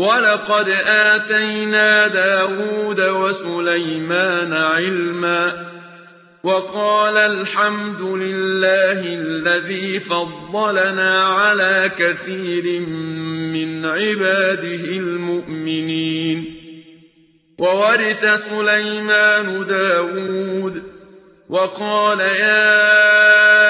ولقد آتينا داود وسليمان علما وقال الحمد لله الذي فضلنا على كثير من عباده المؤمنين. وورث سليمان داود وقال يا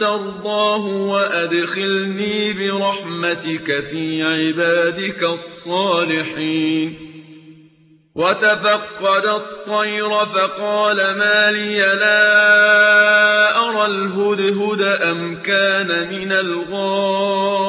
تَرْضَاهُ وَأَدْخِلْنِي بِرَحْمَتِكَ فِي عِبَادِكَ الصَّالِحِينَ وَتَفَقَّدَ الطَّيْرَ فَقَالَ مَا لِيَ لَا أَرَى الْهُدْهُدَ أَمْ كَانَ مِنَ الْغَائِبِينَ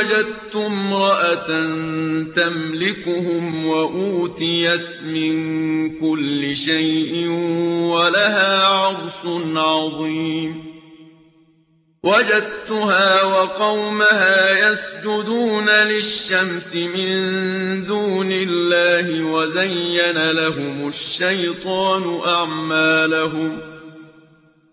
وَجَدتُّ امْرَأَةً تَمْلِكُهُمْ وَأُوتِيَتْ مِن كُلِّ شَيْءٍ وَلَهَا عَرْشٌ عَظِيمٌ. وَجَدتُّهَا وَقَوْمَهَا يَسْجُدُونَ لِلشَّمْسِ مِن دُونِ اللَّهِ وَزَيَّنَ لَهُمُ الشَّيْطَانُ أَعْمَالَهُمْ.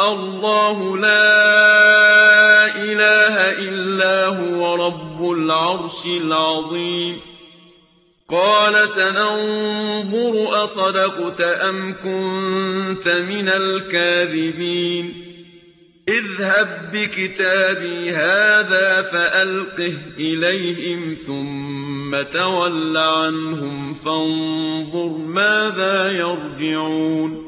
اللَّهُ لَا إِلَٰهَ إِلَّا هُوَ رَبُّ الْعَرْشِ الْعَظِيمِ. قَالَ سَنَنظُرُ أَصَدَقْتَ أَمْ كُنتَ مِنَ الْكَاذِبِينَ. اذْهَب بِّكِتَابِي هَٰذَا فَأَلْقِهْ إِلَيْهِمْ ثُمَّ تَوَلَّ عَنْهُمْ فَانظُرْ مَاذَا يَرْجِعُونَ.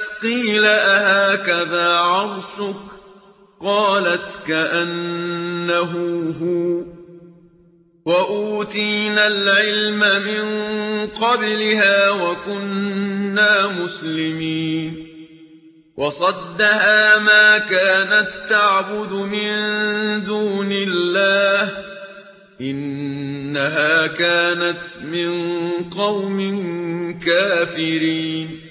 قيل أهكذا عرشك؟ قالت كأنه هو. وأوتينا العلم من قبلها وكنا مسلمين. وصدها ما كانت تعبد من دون الله. إنها كانت من قوم كافرين.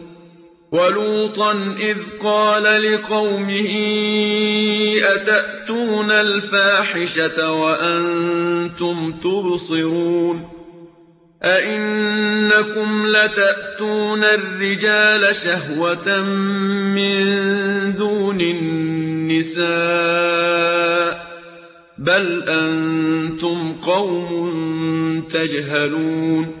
وَلُوطًا إِذْ قَالَ لِقَوْمِهِ أَتَأْتُونَ الْفَاحِشَةَ وَأَنتُمْ تُبْصِرُونَ؟ أَئِنَّكُمْ لَتَأْتُونَ الرِّجَالَ شَهْوَةً مِّن دُونِ النِّسَاءِ ۚ بَلْ أَنتُمْ قَوْمٌ تَجْهَلُونَ.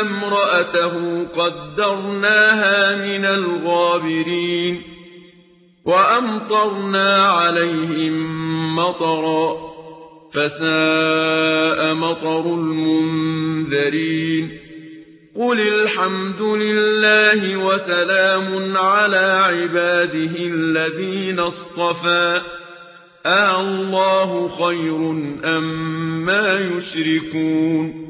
امرأته قدرناها من الغابرين وأمطرنا عليهم مطرا فساء مطر المنذرين قل الحمد لله وسلام على عباده الذين اصطفى آه الله خير أم ما يشركون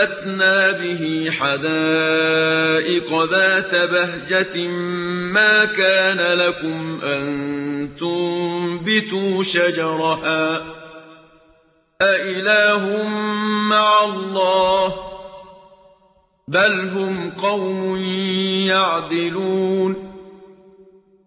فَأَنبَتْنَا بِهِ حَدَائِقَ ذَاتَ بَهْجَةٍ مَّا كَانَ لَكُمْ أَن تُنبِتُوا شَجَرَهَا أَإِلَٰهٌ مَّعَ اللَّهِ ۚ بَلْ هُمْ قَوْمٌ يَعْدِلُونَ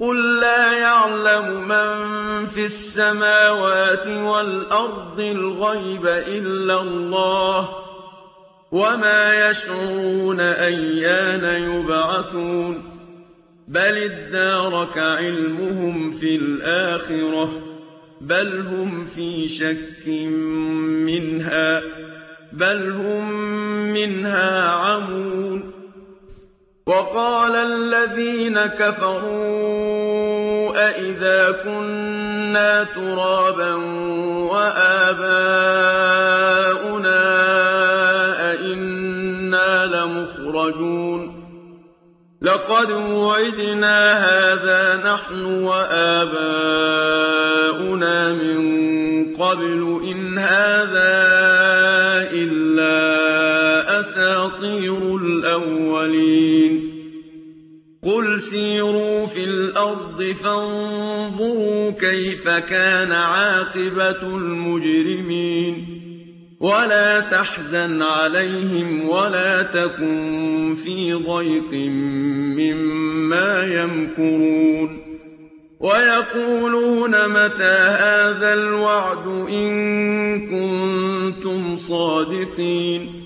قُل لَّا يَعْلَمُ مَن فِي السَّمَاوَاتِ وَالْأَرْضِ الْغَيْبَ إِلَّا اللَّهُ ۚ وَمَا يَشْعُرُونَ أَيَّانَ يُبْعَثُونَ بَلِ ادَّارَكَ عِلْمُهُمْ فِي الْآخِرَةِ ۚ بَلْ هُمْ فِي شَكٍّ مِّنْهَا ۖ بَلْ هُم مِّنْهَا عَمُونَ وَقَالَ الَّذِينَ كَفَرُوا أَإِذَا كُنَّا تُرَابًا وَآبَاؤُنَا أَئِنَّا لَمُخْرَجُونَ لَقَدْ وُعِدْنَا هَٰذَا نَحْنُ وَآبَاؤُنَا مِن قَبْلُ إِنْ هَٰذَا إِلَّا أَسَاطِيرُ الْأَوَّلِينَ قُلْ سِيرُوا فِي الْأَرْضِ فَانظُرُوا كَيْفَ كَانَ عَاقِبَةُ الْمُجْرِمِينَ وَلَا تَحْزَنْ عَلَيْهِمْ وَلَا تَكُن فِي ضَيْقٍ مِّمَّا يَمْكُرُونَ وَيَقُولُونَ مَتَىٰ هَٰذَا الْوَعْدُ إِن كُنتُمْ صَادِقِينَ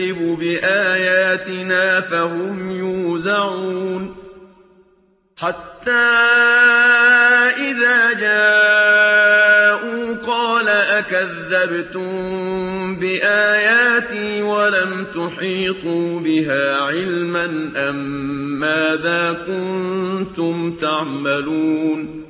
يُكَذِّبُ بِآيَاتِنَا فَهُمْ يُوزَعُونَ. حَتَّىٰ إِذَا جَاءُوا قَالَ أَكَذَّبْتُم بِآيَاتِي وَلَمْ تُحِيطُوا بِهَا عِلْمًا أَم مَّاذَا كُنتُمْ تَعْمَلُونَ؟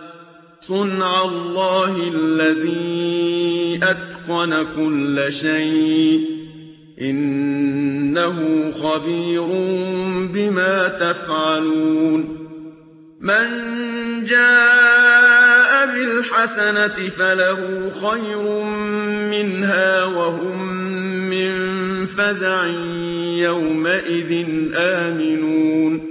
صُنْعَ اللَّهِ الَّذِي أَتْقَنَ كُلَّ شَيْءٍ ۚ. إِنَّهُ خَبِيرٌ بِمَا تَفْعَلُونَ. مَن جَاءَ بِالْحَسَنَةِ فَلَهُ خَيْرٌ مِّنْهَا وَهُم مِّن فَزَعٍ يَوْمَئِذٍ آمِنُونَ.